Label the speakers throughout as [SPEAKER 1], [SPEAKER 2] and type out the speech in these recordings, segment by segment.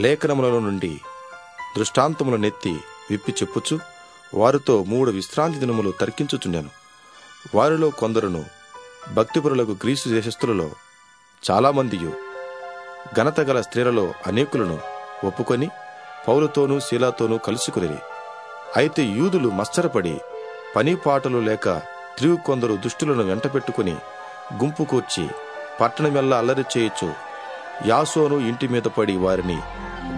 [SPEAKER 1] లేఖనములలో నుండి దృష్టాంతముల నెత్తి విప్పి చెప్పుచు వారితో మూడు విశ్రాంతి దినములు తర్కించుచుండెను. వారిలో కొందరును భక్తిపరులకు గ్రీసు దేశస్థులలో చాలామందియు ఘనత గల స్త్రీలలో అనేకులను ఒప్పుకొని పౌలతోనూ శీలాతోనూ కలుసుకుని అయితే యూదులు మచ్చరపడి పని పాటలు లేక త్రివు కొందరు దుష్టులను వెంటపెట్టుకుని గుంపు కూర్చి పట్టణమెల్లా అల్లరి చేయొచ్చు యాసోను ఇంటి మీద పడి వారిని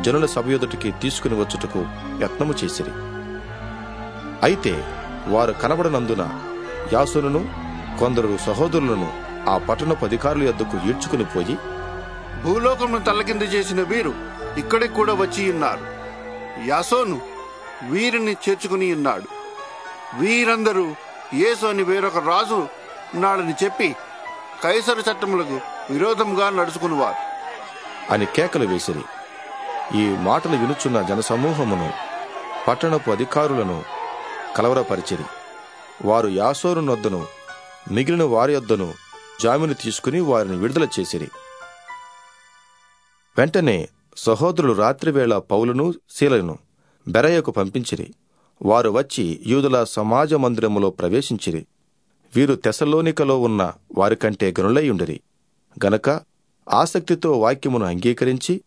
[SPEAKER 1] జనుల సభ ఎదుటికి తీసుకుని వచ్చుటకు యత్నము చేసిరి. అయితే వారు కనబడనందున యాసోనును కొందరు సహోదరులను ఆ పట్టణపు అధికారుల యొద్దకు ఈడ్చుకుని పోయి
[SPEAKER 2] భూలోకమును తల్లకింద చేసిన వీరు ఇక్కడికి కూడా వచ్చి ఉన్నారు. యాసోను వీరిని చేర్చుకుని ఉన్నాడు. వీరందరూ యేసు అని వేరొక రాజు ఉన్నాడని చెప్పి కైసరు చట్టములకు విరోధంగా నడుచుకునివారు
[SPEAKER 1] అని కేకలు వేసిరి. ఈ మాటలు వినుచున్న జనసమూహమును పట్టణపు అధికారులను కలవరపరిచిరి. వారు యాసోరు నొద్దను మిగిలిన వారి వద్దను జామీను తీసుకుని వారిని విడుదల చేసిరి. వెంటనే సహోదరులు రాత్రివేళ పౌలును శీలను బెరయ్యకు పంపించిరి. వారు వచ్చి యూదుల సమాజ మందిరములో ప్రవేశించిరి. వీరు తెసలోనికలో ఉన్న వారికంటే గనులయ్యుండిరి గనక ఆసక్తితో వాక్యమును అంగీకరించి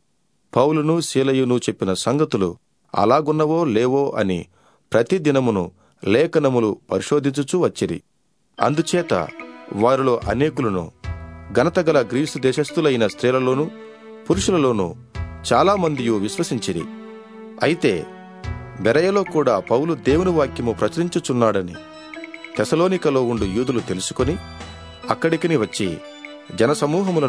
[SPEAKER 1] పౌలును శీలయును చెప్పిన సంగతులు అలాగున్నవో లేవో అని ప్రతి దినమును లేఖనములు పరిశోధించుచూ వచ్చిరి. అందుచేత వారిలో అనేకులను ఘనతగల గ్రీసు దేశస్థులైన స్త్రీలలోనూ పురుషులలోనూ చాలామంది విశ్వసించిరి. అయితే బెరయలో కూడా పౌలు దేవుని వాక్యము ప్రచురించుచున్నాడని తెసలోనికలో ఉండు యూదులు తెలుసుకొని అక్కడికిని వచ్చి జనసమూహములను